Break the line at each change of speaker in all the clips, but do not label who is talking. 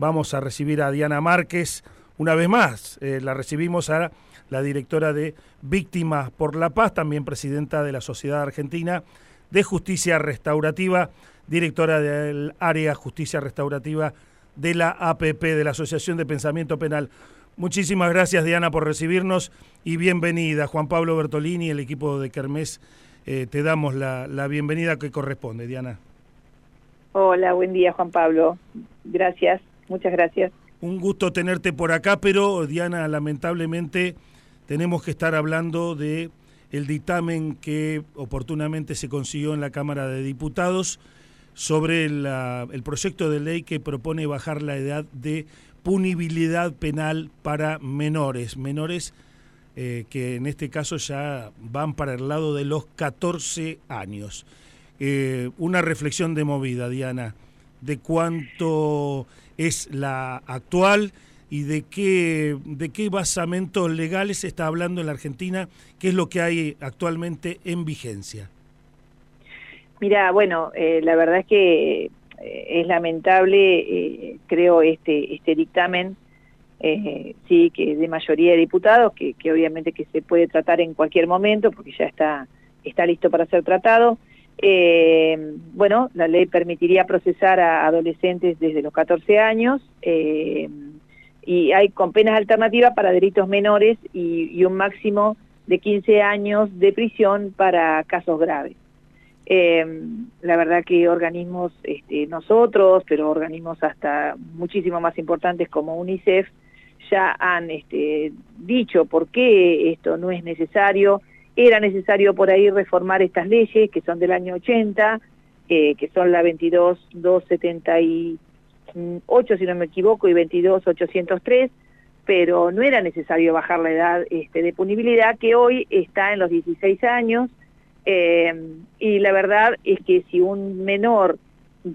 vamos a recibir a Diana Márquez una vez más. Eh, la recibimos a la directora de Víctimas por la Paz, también presidenta de la Sociedad Argentina de Justicia Restaurativa, directora del área Justicia Restaurativa de la APP, de la Asociación de Pensamiento Penal. Muchísimas gracias, Diana, por recibirnos y bienvenida. Juan Pablo Bertolini, el equipo de Kermés, eh, te damos la, la bienvenida que corresponde, Diana.
Hola, buen día, Juan Pablo. Gracias, muchas gracias.
Un gusto tenerte por acá, pero Diana, lamentablemente tenemos que estar hablando de el dictamen que oportunamente se consiguió en la Cámara de Diputados sobre el proyecto de ley que propone bajar la edad de punibilidad penal para menores, menores eh, que en este caso ya van para el lado de los 14 años. Eh, una reflexión de movida, Diana, de cuánto es la actual y de qué, de qué basamentos legales se está hablando en la Argentina, qué es lo que hay actualmente en vigencia.
Mira, bueno, eh, la verdad es que eh, es lamentable, eh, creo, este, este dictamen, eh, sí, que de mayoría de diputados, que, que, obviamente que se puede tratar en cualquier momento, porque ya está, está listo para ser tratado. Bueno, la ley permitiría procesar a adolescentes desde los 14 años y hay con penas alternativas para delitos menores y, y un máximo de 15 años de prisión para casos graves. Eh, la verdad que organismos, este, nosotros, pero organismos hasta muchísimo más importantes como UNICEF, ya han este, dicho por qué esto no es necesario. Era necesario por ahí reformar estas leyes que son del año 80, eh, que son la 22.278, si no me equivoco, y 22.803, pero no era necesario bajar la edad este, de punibilidad, que hoy está en los 16 años, eh, y la verdad es que si un menor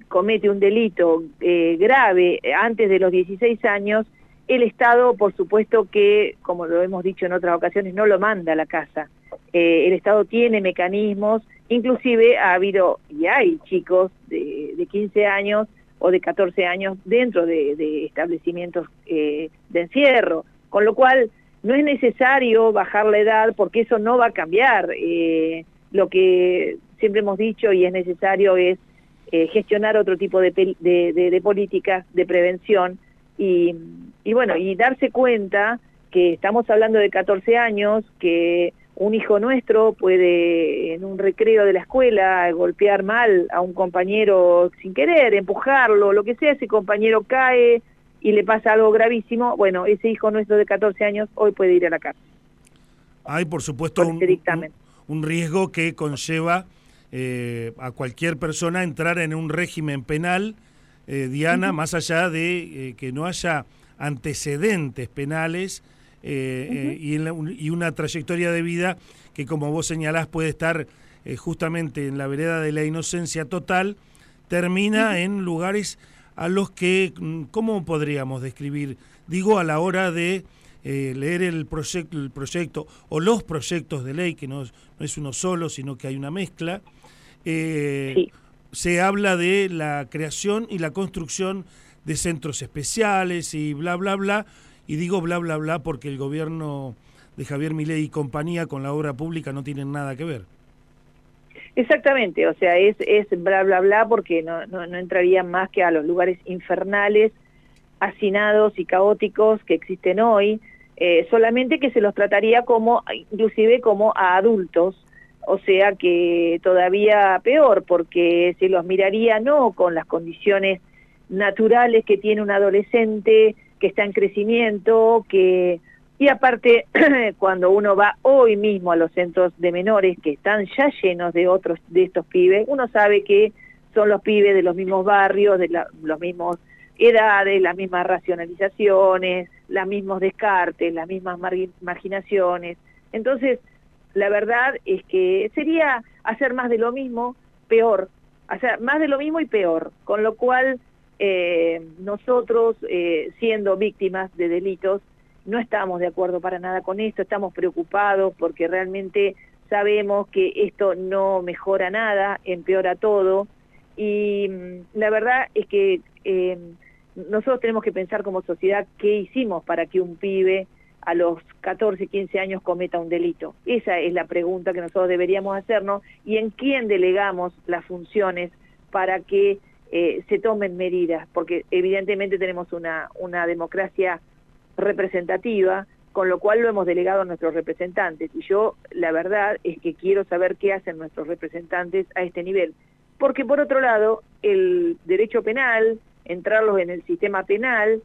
comete un delito eh, grave antes de los 16 años, el Estado, por supuesto que, como lo hemos dicho en otras ocasiones, no lo manda a la casa. Eh, el Estado tiene mecanismos, inclusive ha habido y hay chicos de, de 15 años o de 14 años dentro de, establecimientos eh, de encierro, con lo cual no es necesario bajar la edad porque eso no va a cambiar. Eh, lo que siempre hemos dicho y es necesario es gestionar otro tipo de, de, de, de, políticas de prevención y, y bueno, y darse cuenta que estamos hablando de 14 años, que un hijo nuestro puede en un recreo de la escuela golpear mal a un compañero sin querer, empujarlo, lo que sea, ese compañero cae y le pasa algo gravísimo, bueno, ese hijo nuestro de 14 años hoy puede ir a la cárcel.
Hay, por supuesto,
un, este dictamen.
Un un riesgo que conlleva eh, a cualquier persona entrar en un régimen penal, eh, Diana, uh -huh. más allá de eh, que no haya antecedentes penales uh -huh. y, la, y, una trayectoria de vida que, como vos señalás, puede estar justamente en la vereda de la inocencia total, termina uh -huh. en lugares a los que, mm, ¿cómo podríamos describir? Digo, a la hora de eh, leer el, proyecto, el proyecto o los proyectos de ley, que no, no es uno solo, sino que hay una mezcla, eh, sí. se habla de la creación y la construcción de centros especiales y bla, bla, bla, y digo bla, bla, bla porque el gobierno de Javier Milei y compañía con la obra pública no tienen nada que ver.
Exactamente, o sea, es, es bla, bla, bla porque no, no, no entraría más que a los lugares infernales, hacinados y caóticos que existen hoy, eh, solamente que se los trataría como, inclusive como a adultos, o sea que todavía peor, porque se los miraría no con las condiciones naturales que tiene un adolescente que está en crecimiento, que y aparte cuando uno va hoy mismo a los centros de menores que están ya llenos de otros de estos pibes, uno sabe que son los pibes de los mismos barrios, de la, los mismos edades, las mismas racionalizaciones, los mismos descartes, las mismas mar marginaciones. Entonces, la verdad es que sería hacer más de lo mismo, peor, hacer más de lo mismo y peor, con lo cual eh, nosotros, eh, siendo víctimas de delitos, no estamos de acuerdo para nada con esto, estamos preocupados porque realmente sabemos que esto no mejora nada, empeora todo, y mm, la verdad es que eh, nosotros tenemos que pensar como sociedad qué hicimos para que un pibe a los 14, 15 años cometa un delito. Esa es la pregunta que nosotros deberíamos hacernos y en quién delegamos las funciones para que eh, se tomen medidas, porque evidentemente tenemos una, una democracia representativa, con lo cual lo hemos delegado a nuestros representantes. Y yo, la verdad, es que quiero saber qué hacen nuestros representantes a este nivel. Porque, por otro lado, el derecho penal, entrarlos en el sistema penal,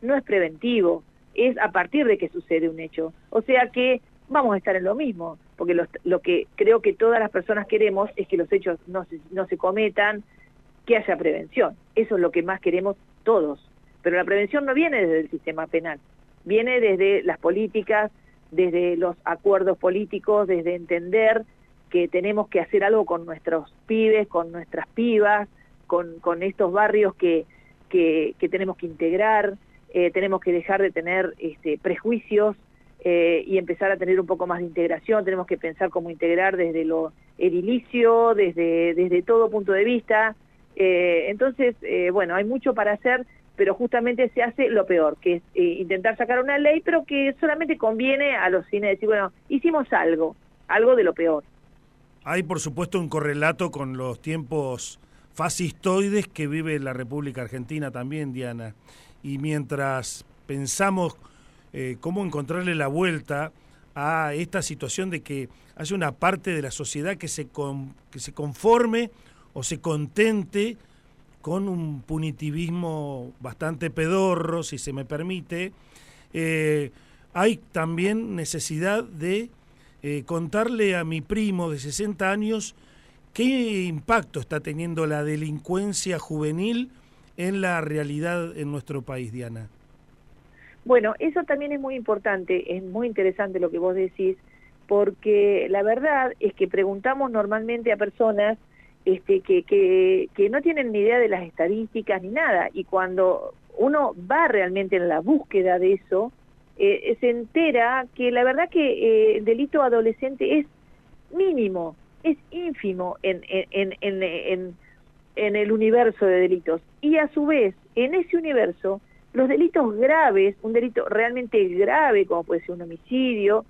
no es preventivo, es a partir de que sucede un hecho. O sea que vamos a estar en lo mismo, porque lo, que creo que todas las personas queremos es que los hechos no se, no se cometan, que haya prevención. Eso es lo que más queremos todos. Pero la prevención no viene desde el sistema penal, viene desde las políticas, desde los acuerdos políticos, desde entender que tenemos que hacer algo con nuestros pibes, con nuestras pibas, con, con estos barrios que, que, que tenemos que integrar, eh, tenemos que dejar de tener este, prejuicios eh, y empezar a tener un poco más de integración, tenemos que pensar cómo integrar desde lo edilicio, desde, desde todo punto de vista. Eh, entonces, bueno, hay mucho para hacer, pero justamente se hace lo peor, que es intentar sacar una ley, pero que solamente conviene a los fines de decir, bueno, hicimos algo, algo de lo peor.
Hay, por supuesto, un correlato con los tiempos fascistoides que vive la República Argentina también, Diana y mientras pensamos eh, cómo encontrarle la vuelta a esta situación de que haya una parte de la sociedad que se, que se conforme o se contente con un punitivismo bastante pedorro, si se me permite, eh, hay también necesidad de eh, contarle a mi primo de 60 años qué impacto está teniendo la delincuencia juvenil en la realidad en nuestro país, Diana?
Bueno, eso también es muy importante, es muy interesante lo que vos decís, porque la verdad es que preguntamos normalmente a personas este, que, que, que no tienen ni idea de las estadísticas ni nada, y cuando uno va realmente en la búsqueda de eso, eh, se entera que la verdad que eh, el delito adolescente es mínimo, es ínfimo en, en, en, en en el universo de delitos. Y a su vez, en ese universo, los delitos graves, un delito realmente grave, como puede ser un homicidio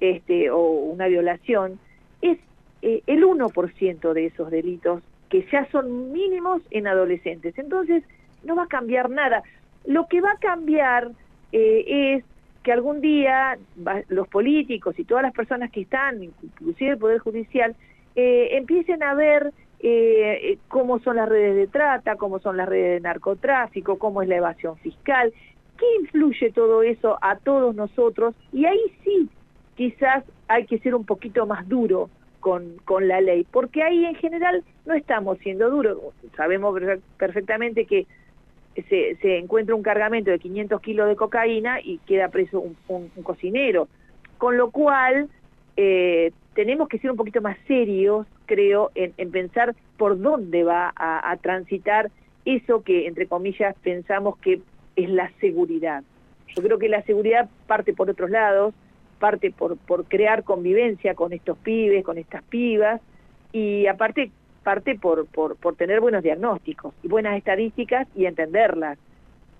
este, o una violación, es eh, el 1% de esos delitos que ya son mínimos en adolescentes. Entonces, no va a cambiar nada. Lo que va a cambiar eh, es que algún día los políticos y todas las personas que están, inclusive el Poder Judicial, eh, empiecen a ver eh, cómo son las redes de trata, cómo son las redes de narcotráfico, cómo es la evasión fiscal, qué influye todo eso a todos nosotros y ahí sí quizás hay que ser un poquito más duro con, con la ley, porque ahí en general no estamos siendo duros, sabemos perfectamente que se, encuentra un cargamento de 500 kilos de cocaína y queda preso un, un, cocinero, con lo cual eh, tenemos que ser un poquito más serios creo, en, pensar por dónde va a, transitar eso que, entre comillas, pensamos que es la seguridad. Yo creo que la seguridad parte por otros lados, parte por, por crear convivencia con estos pibes, con estas pibas, y aparte parte por, por, por tener buenos diagnósticos y buenas estadísticas y entenderlas.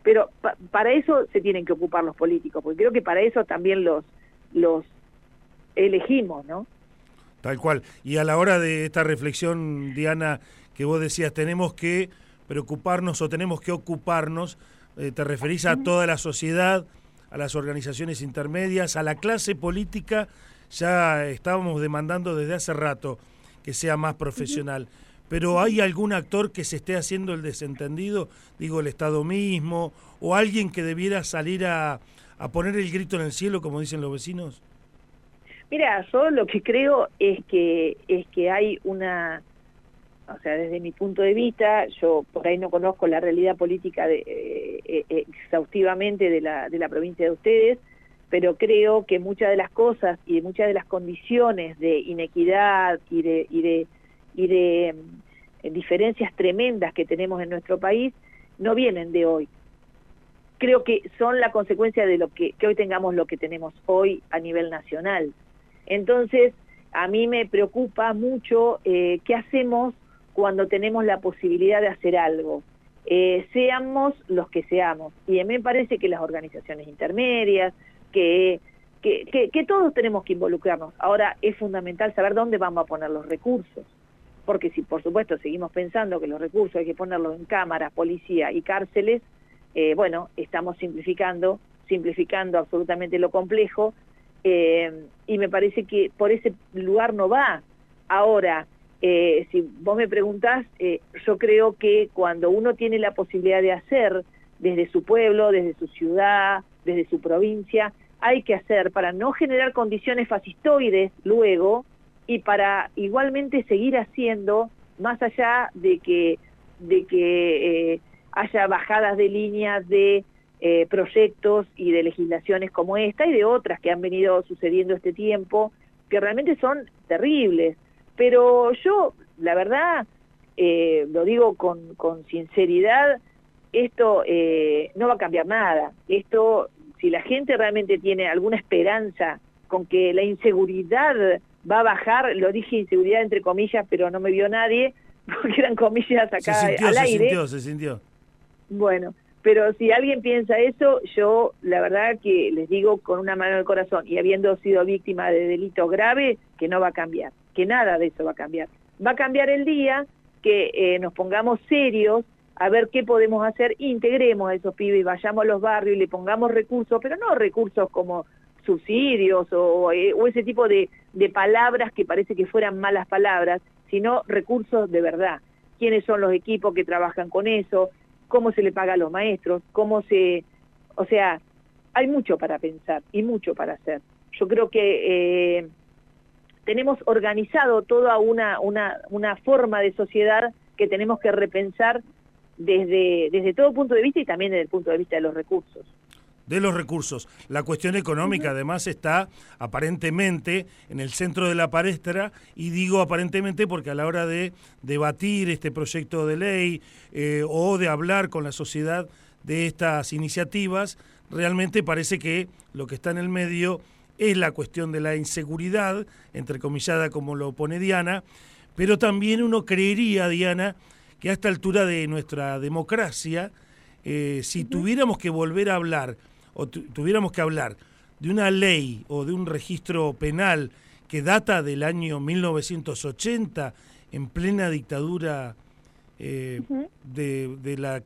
Pero para eso se tienen que ocupar los políticos, porque creo que para eso también los, los elegimos, ¿no?
Tal cual. Y a la hora de esta reflexión, Diana, que vos decías, tenemos que preocuparnos o tenemos que ocuparnos, eh, te referís a toda la sociedad, a las organizaciones intermedias, a la clase política, ya estábamos demandando desde hace rato que sea más profesional. Pero ¿hay algún actor que se esté haciendo el desentendido? Digo, el Estado mismo, o alguien que debiera salir a, a poner el grito en el cielo, como dicen los vecinos?
Mira, yo lo que creo es que es que hay una, o sea, desde mi punto de vista, yo por ahí no conozco la realidad política de, eh, eh, exhaustivamente de la, de la provincia de ustedes, pero creo que muchas de las cosas y muchas de las condiciones de inequidad y de, y de, y de mm, diferencias tremendas que tenemos en nuestro país no vienen de hoy. Creo que son la consecuencia de lo que, que hoy tengamos lo que tenemos hoy a nivel nacional. Entonces, a mí me preocupa mucho eh, qué hacemos cuando tenemos la posibilidad de hacer algo. eh, seamos los que seamos. Y me parece que las organizaciones intermedias, que, que, que, todos tenemos que involucrarnos. Ahora es fundamental saber dónde vamos a poner los recursos. Porque si por supuesto seguimos pensando que los recursos hay que ponerlos en cámaras, policía y cárceles, eh, bueno, estamos simplificando, simplificando absolutamente lo complejo, eh, y me parece que por ese lugar no va. Ahora, eh, si vos me preguntás, eh, yo creo que cuando uno tiene la posibilidad de hacer desde su pueblo, desde su ciudad, desde su provincia, hay que hacer para no generar condiciones fascistoides luego y para igualmente seguir haciendo más allá de que de que eh, haya bajadas de líneas de proyectos y de legislaciones como esta y de otras que han venido sucediendo este tiempo que realmente son terribles pero yo, la verdad, eh, lo digo con, con sinceridad, esto eh, no va a cambiar nada. Esto, si la gente realmente tiene alguna esperanza con que la inseguridad va a bajar, lo dije inseguridad entre comillas, pero no me vio nadie, porque eran comillas acá al aire. Se
sintió, se sintió.
Bueno, pero si alguien piensa eso, yo la verdad que les digo con una mano en el corazón y habiendo sido víctima de delito grave, que no va a cambiar que nada de eso va a cambiar. Va a cambiar el día que eh, nos pongamos serios a ver qué podemos hacer, integremos a esos pibes, vayamos a los barrios y le pongamos recursos, pero no recursos como subsidios o, eh, ese tipo de, palabras que parece que fueran malas palabras, sino recursos de verdad. ¿Quiénes son los equipos que trabajan con eso? ¿Cómo se le paga a los maestros? ¿Cómo se...? O sea, hay mucho para pensar y mucho para hacer. Yo creo que eh, tenemos organizado toda una, una, una forma de sociedad que tenemos que repensar desde, desde todo punto de vista y también desde el punto de vista de los recursos
de los recursos. La cuestión económica además está aparentemente en el centro de la palestra y digo aparentemente porque a la hora de debatir este proyecto de ley eh, o de hablar con la sociedad de estas iniciativas, realmente parece que lo que está en el medio es la cuestión de la inseguridad, entrecomillada como lo pone Diana, pero también uno creería, Diana, que a esta altura de nuestra democracia, eh, si tuviéramos que volver a hablar, o tuviéramos que hablar de una ley o de un registro penal que data del año 1980, en plena dictadura eh, de, de, la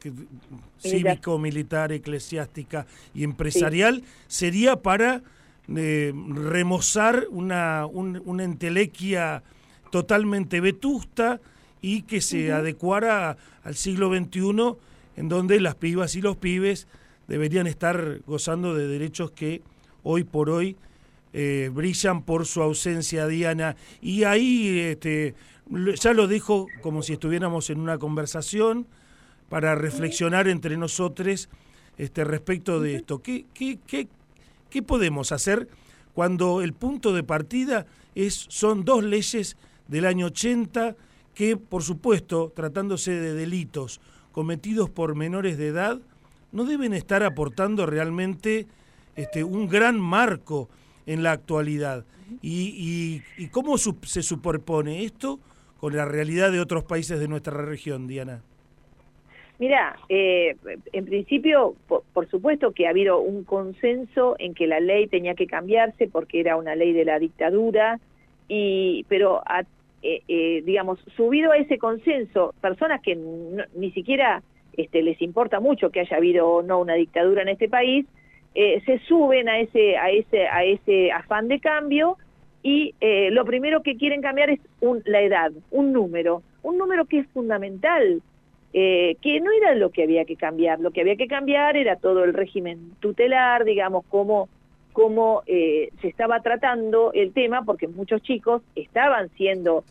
cívico, militar, eclesiástica y empresarial, sería para de remozar una, una entelequia totalmente vetusta y que se adecuara al siglo XXI, en donde las pibas y los pibes deberían estar gozando de derechos que hoy por hoy eh, brillan por su ausencia, Diana. Y ahí este, ya lo dejo como si estuviéramos en una conversación para reflexionar entre nosotros este, respecto de esto. ¿Qué, qué, qué, ¿Qué podemos hacer cuando el punto de partida es, son dos leyes del año 80 que, por supuesto, tratándose de delitos cometidos por menores de edad, no deben estar aportando realmente este, un gran marco en la actualidad. ¿Y, y cómo se superpone esto con la realidad de otros países de nuestra región, Diana?
Mira, eh, en principio, por, supuesto que ha habido un consenso en que la ley tenía que cambiarse porque era una ley de la dictadura, y pero eh, eh, digamos, subido a ese consenso, personas que ni siquiera este, les importa mucho que haya habido o no una dictadura en este país, se suben a ese, a ese, a ese afán de cambio y lo primero que quieren cambiar es la edad, un número, un número que es fundamental eh, que no era lo que había que cambiar, lo que había que cambiar era todo el régimen tutelar, digamos, cómo, cómo eh, se estaba tratando el tema, porque muchos chicos estaban siendo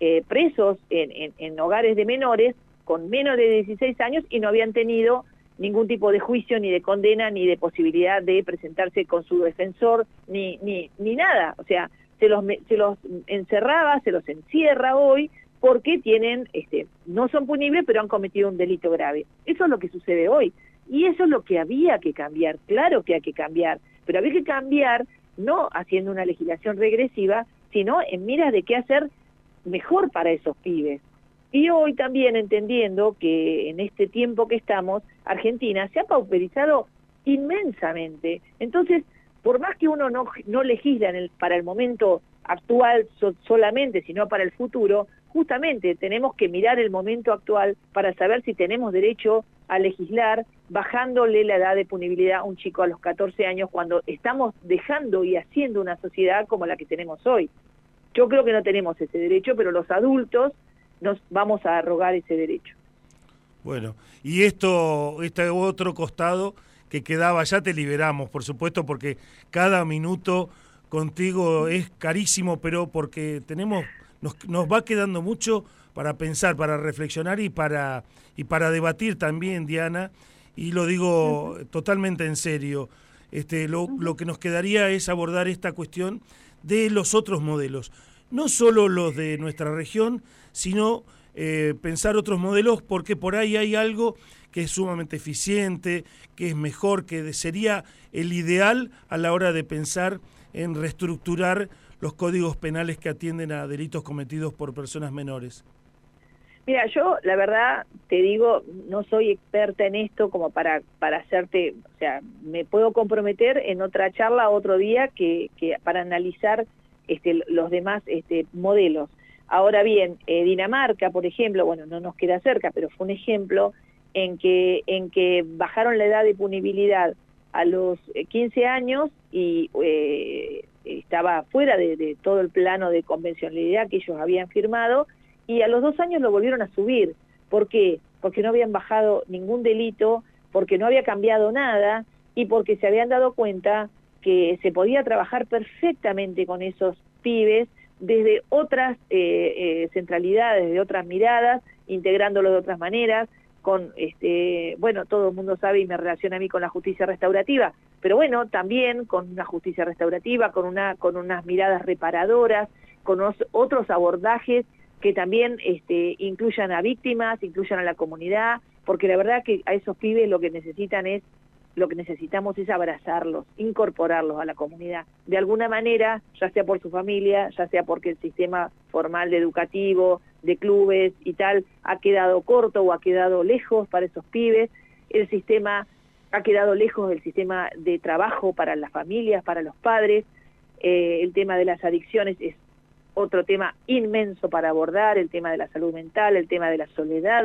eh, presos en, en, hogares de menores con menos de 16 años y no habían tenido ningún tipo de juicio, ni de condena, ni de posibilidad de presentarse con su defensor, ni, ni, ni nada. O sea, se los, se los encerraba, se los encierra hoy porque tienen, este, no son punibles, pero han cometido un delito grave. Eso es lo que sucede hoy. Y eso es lo que había que cambiar, claro que hay que cambiar, pero había que cambiar no haciendo una legislación regresiva, sino en miras de qué hacer mejor para esos pibes. Y hoy también entendiendo que en este tiempo que estamos, Argentina se ha pauperizado inmensamente. Entonces, por más que uno no, no legisla en el, para el momento actual solamente, sino para el futuro, justamente tenemos que mirar el momento actual para saber si tenemos derecho a legislar bajándole la edad de punibilidad a un chico a los 14 años cuando estamos dejando y haciendo una sociedad como la que tenemos hoy. Yo creo que no tenemos ese derecho, pero los adultos nos vamos a arrogar ese derecho.
Bueno, y esto, este otro costado que quedaba, ya te liberamos, por supuesto, porque cada minuto contigo es carísimo, pero porque tenemos, nos, nos va quedando mucho para pensar, para reflexionar y para, y para debatir también, Diana, y lo digo totalmente en serio. Este, lo, lo, que nos quedaría es abordar esta cuestión de los otros modelos, no solo los de nuestra región, sino eh, pensar otros modelos porque por ahí hay algo que es sumamente eficiente, que es mejor, que sería el ideal a la hora de pensar en reestructurar los códigos penales que atienden a delitos cometidos por personas menores?
Mira, yo la verdad te digo, no soy experta en esto como para, para hacerte, o sea, me puedo comprometer en otra charla otro día que, que para analizar este, los demás este, modelos. Ahora bien, eh, Dinamarca, por ejemplo, bueno, no nos queda cerca, pero fue un ejemplo en que, en que bajaron la edad de punibilidad a los 15 eh, años y eh, estaba fuera de, todo el plano de convencionalidad que ellos habían firmado y a los dos años lo volvieron a subir. ¿Por qué? Porque no habían bajado ningún delito, porque no había cambiado nada y porque se habían dado cuenta que se podía trabajar perfectamente con esos pibes desde otras eh, centralidades, de otras miradas, integrándolo de otras maneras, con, este, bueno, todo el mundo sabe y me relaciona a mí con la justicia restaurativa, pero bueno, también con una justicia restaurativa, con, una, con unas miradas reparadoras, con otros abordajes que también este, incluyan a víctimas, incluyan a la comunidad, porque la verdad que a esos pibes lo que necesitan es lo que necesitamos es abrazarlos, incorporarlos a la comunidad. De alguna manera, ya sea por su familia, ya sea porque el sistema formal de educativo, de clubes y tal, ha quedado corto o ha quedado lejos para esos pibes, el sistema ha quedado lejos del sistema de trabajo para las familias, para los padres, eh, el tema de las adicciones es otro tema inmenso para abordar, el tema de la salud mental, el tema de la soledad.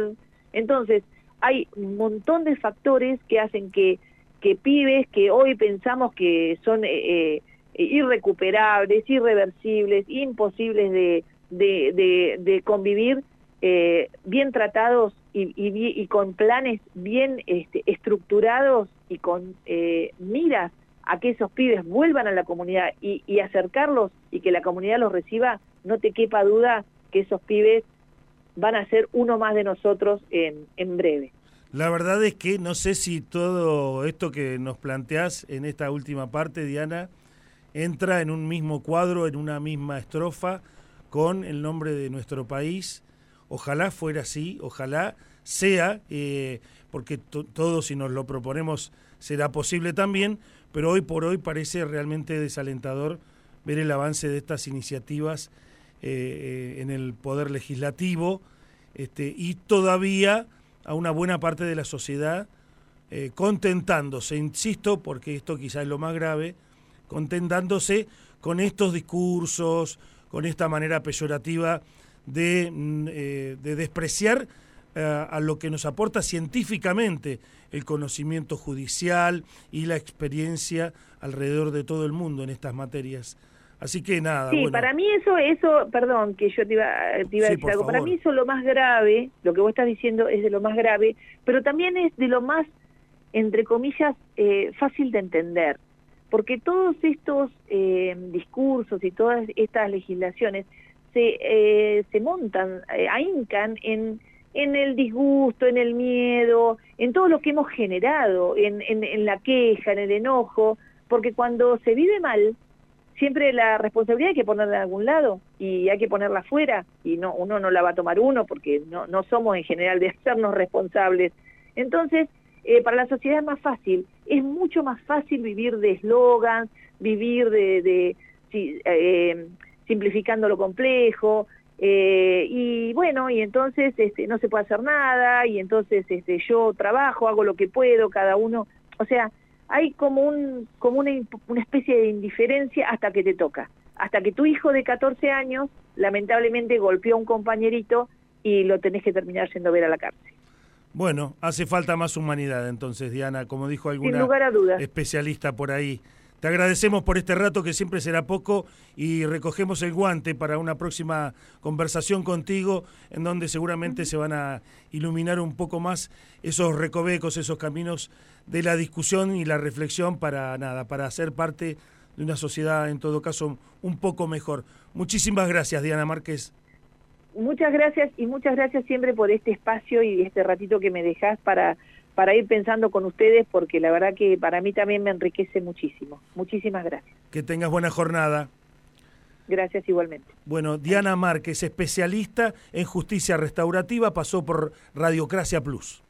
Entonces, hay un montón de factores que hacen que que pibes que hoy pensamos que son eh, eh, irrecuperables, irreversibles, imposibles de, de, convivir, eh, bien tratados y, y, con planes bien este, estructurados y con miras a que esos pibes vuelvan a la comunidad y, y, acercarlos y que la comunidad los reciba, no te quepa duda que esos pibes van a ser uno más de nosotros en, en breve.
La verdad es que no sé si todo esto que nos planteás en esta última parte, Diana, entra en un mismo cuadro, en una misma estrofa, con el nombre de nuestro país. Ojalá fuera así, ojalá sea, eh, porque todo si nos lo proponemos será posible también, pero hoy por hoy parece realmente desalentador ver el avance de estas iniciativas eh, eh, en el Poder Legislativo este, y todavía a una buena parte de la sociedad contentándose, insisto, porque esto quizás es lo más grave, contentándose con estos discursos, con esta manera peyorativa de, mm, eh, de despreciar eh, a lo que nos aporta científicamente el conocimiento judicial y la experiencia alrededor de todo el mundo en estas materias. Así que nada.
Sí, para mí eso, eso, perdón, que yo te iba, te iba a decir algo. Para mí eso lo más grave, lo que vos estás diciendo es de lo más grave, pero también es de lo más, entre comillas, eh, fácil de entender. Porque todos estos eh, discursos y todas estas legislaciones se, eh, se montan, eh, ahincan en, en el disgusto, en el miedo, en todo lo que hemos generado, en, en, en la queja, en el enojo, porque cuando se vive mal, siempre la responsabilidad hay que ponerla en algún lado y hay que ponerla afuera y no uno no la va a tomar uno porque no, no somos en general de hacernos responsables. Entonces, eh, para la sociedad es más fácil, es mucho más fácil vivir de eslogan, vivir de, de eh, simplificando lo complejo, Eh, y bueno, y entonces este, no se puede hacer nada, y entonces este, yo trabajo, hago lo que puedo, cada uno, o sea, hay como, un, como una, una especie de indiferencia hasta que te toca, hasta que tu hijo de 14 años lamentablemente golpeó a un compañerito y lo tenés que terminar yendo a ver a la cárcel.
Bueno, hace falta más humanidad entonces, Diana, como dijo alguna
lugar a dudas.
especialista por ahí. Te agradecemos por este rato que siempre será poco y recogemos el guante para una próxima conversación contigo en donde seguramente se van a iluminar un poco más esos recovecos, esos caminos de la discusión y la reflexión para nada, para ser parte de una sociedad en todo caso un poco mejor. Muchísimas gracias, Diana Márquez.
Muchas gracias y muchas gracias siempre por este espacio y este ratito que me dejas para para ir pensando con ustedes, porque la verdad que para mí también me enriquece muchísimo. Muchísimas gracias.
Que tengas buena jornada.
Gracias igualmente.
Bueno, Diana Márquez, especialista en justicia restaurativa, pasó por Radiocracia Plus.